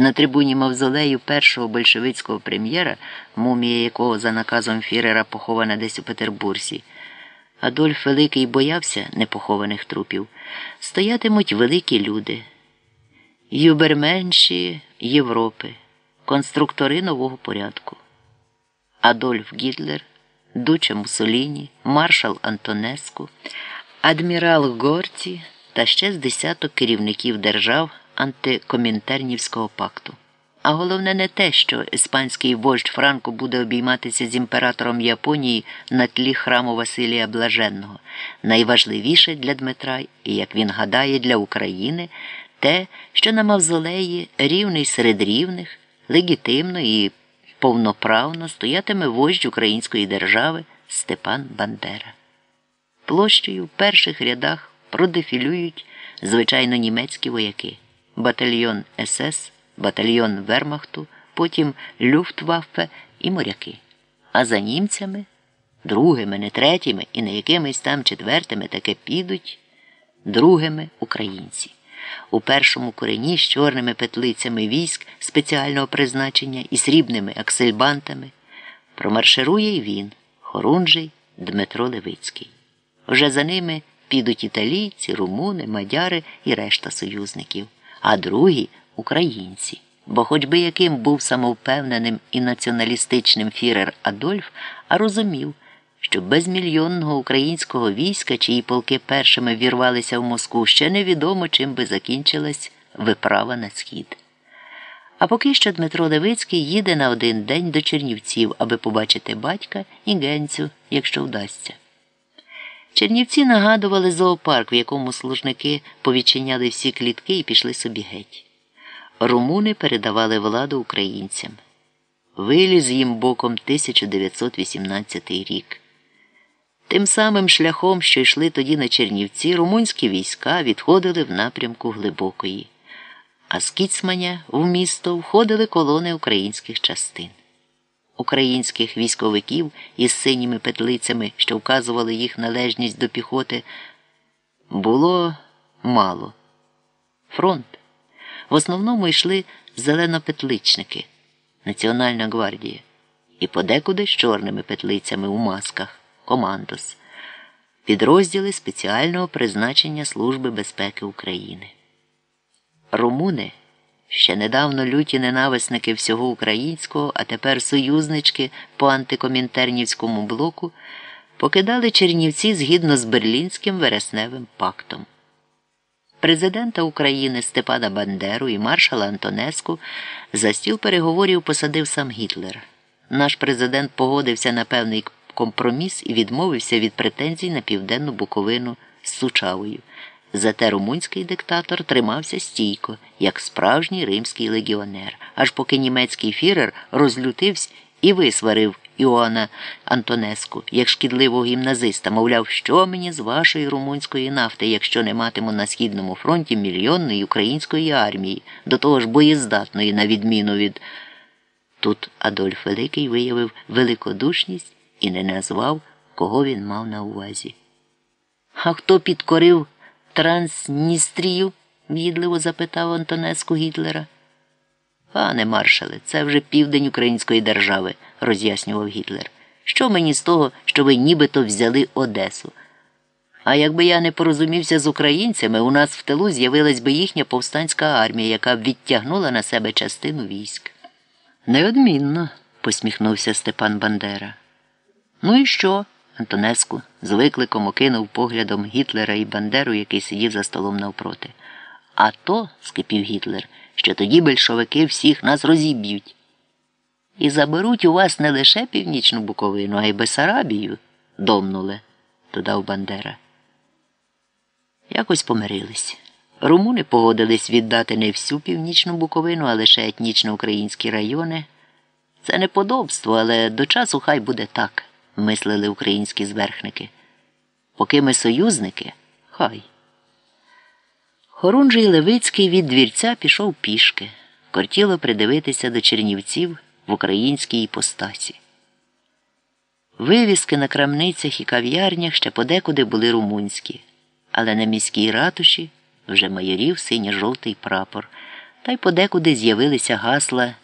На трибуні мавзолею першого большевицького прем'єра, мумія якого за наказом Фірера похована десь у Петербурзі, Адольф Великий боявся непохованих трупів, стоятимуть великі люди, юберменші Європи, конструктори нового порядку. Адольф Гітлер, Дуча Муссоліні, маршал Антонеску, адмірал Горці та ще з десяток керівників держав антикомінтернівського пакту. А головне не те, що іспанський вождь Франко буде обійматися з імператором Японії на тлі храму Василія Блаженного. Найважливіше для Дмитра, і як він гадає, для України те, що на мавзолеї рівний серед рівних, легітимно і повноправно стоятиме вождь української держави Степан Бандера. Площею в перших рядах продефілюють звичайно німецькі вояки, батальйон СС, батальйон Вермахту, потім Люфтваффе і моряки. А за німцями, другими, не третіми і не якимись там четвертими таке підуть другими українці. У першому корені з чорними петлицями військ спеціального призначення і срібними аксельбантами промарширує й він, хорунжий Дмитро Левицький. Вже за ними підуть італійці, румуни, мадяри і решта союзників, а другі українці. Бо хоч би яким був самовпевненим і націоналістичним фірер Адольф, а розумів, що без мільйонного українського війська, чиї полки першими вірвалися в Москву, ще невідомо, чим би закінчилась виправа на схід. А поки що Дмитро Левицький їде на один день до Чернівців, аби побачити батька і генцю, якщо вдасться. Чернівці нагадували зоопарк, в якому служники повідчиняли всі клітки і пішли собі геть. Румуни передавали владу українцям. Виліз їм боком 1918 рік. Тим самим шляхом, що йшли тоді на Чернівці, румунські війська відходили в напрямку глибокої, а з Кіцманя в місто входили колони українських частин. Українських військовиків із синіми петлицями, що вказували їх належність до піхоти, було мало. Фронт. В основному йшли зеленопетличники, Національна гвардія, і подекуди з чорними петлицями у масках командос, підрозділи спеціального призначення Служби безпеки України. Румуни ще недавно люті ненависники всього українського, а тепер союзнички по антикомінтернівському блоку, покидали Чернівці згідно з Берлінським вересневим пактом. Президента України Степана Бандеру і маршала Антонеску за стіл переговорів посадив сам Гітлер. Наш президент погодився на певний компроміс і відмовився від претензій на південну Буковину з Сучавою. Зате румунський диктатор тримався стійко, як справжній римський легіонер, аж поки німецький фірер розлютився і висварив Іоанна Антонеску, як шкідливого гімназиста, мовляв, що мені з вашої румунської нафти, якщо не матиму на східному фронті мільйонної української армії, до того ж боєздатної, на відміну від. Тут Адольф Великий виявив великодушність і не назвав, кого він мав на увазі. А хто підкорив Трансністрію? в'їдливо запитав Антонеску Гітлера. Пане маршале, це вже південь української держави, роз'яснював Гітлер. Що мені з того, що ви нібито взяли Одесу? А якби я не порозумівся з українцями, у нас в тилу з'явилась би їхня повстанська армія, яка б відтягнула на себе частину військ. Неодмінно, посміхнувся Степан Бандера. Ну і що? Антонеску з викликом окинув поглядом Гітлера і Бандеру, який сидів за столом навпроти. А то, скипів Гітлер, що тоді більшовики всіх нас розіб'ють. І заберуть у вас не лише північну Буковину, а й Бесарабію, домнуле, додав Бандера. Якось помирились. Румуни погодились віддати не всю північну Буковину, а лише етнічно українські райони. Це не подобство, але до часу хай буде так мислили українські зверхники. Поки ми союзники, хай. Хорунжий Левицький від двірця пішов пішки, кортіло придивитися до чернівців в українській іпостасі. Вивіски на крамницях і кав'ярнях ще подекуди були румунські, але на міській ратуші вже майорів синьо-жовтий прапор та й подекуди з'явилися гасла